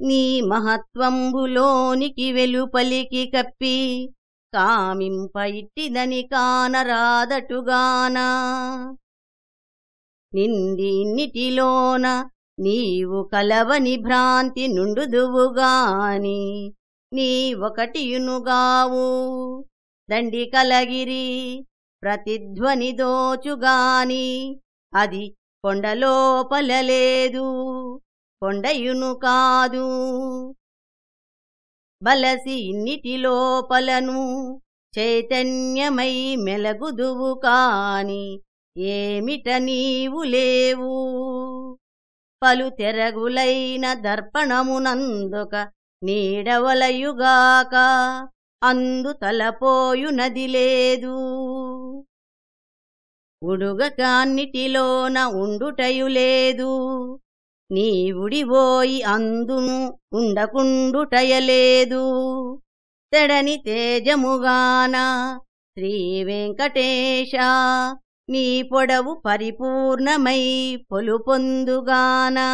నీ మహత్వంబులోనికి వెలుపలికి కప్పి కామింప ఇట్టిదని కానరాదటుగానా? నిండిన్నిటిలోన నీవు కలవని భ్రాంతి నుండుదువుగాని నీ ఒకటియునుగావు. దండి కలగిరి ప్రతిధ్వని దోచుగాని అది కొండలోపల లేదు. కొండయును కాదు బలసి ఇన్నిటి లోపలను చైతన్యమై మెలగుదువు కాని ఏమిట నీవు లేవు. పలు తెరగులైన దర్పణమునందుక నీడవలయుగాక అందు తలపోయునది లేదు. ఉడుగక అన్నిటిలోన ఉండుటయు లేదు. నీవుడివోయి అందును ఉండకుండుటయలేదు. తెడని తేజముగాన శ్రీవెంకటేశ నీ పొడవు పరిపూర్ణమై పొలుపొందుగానా.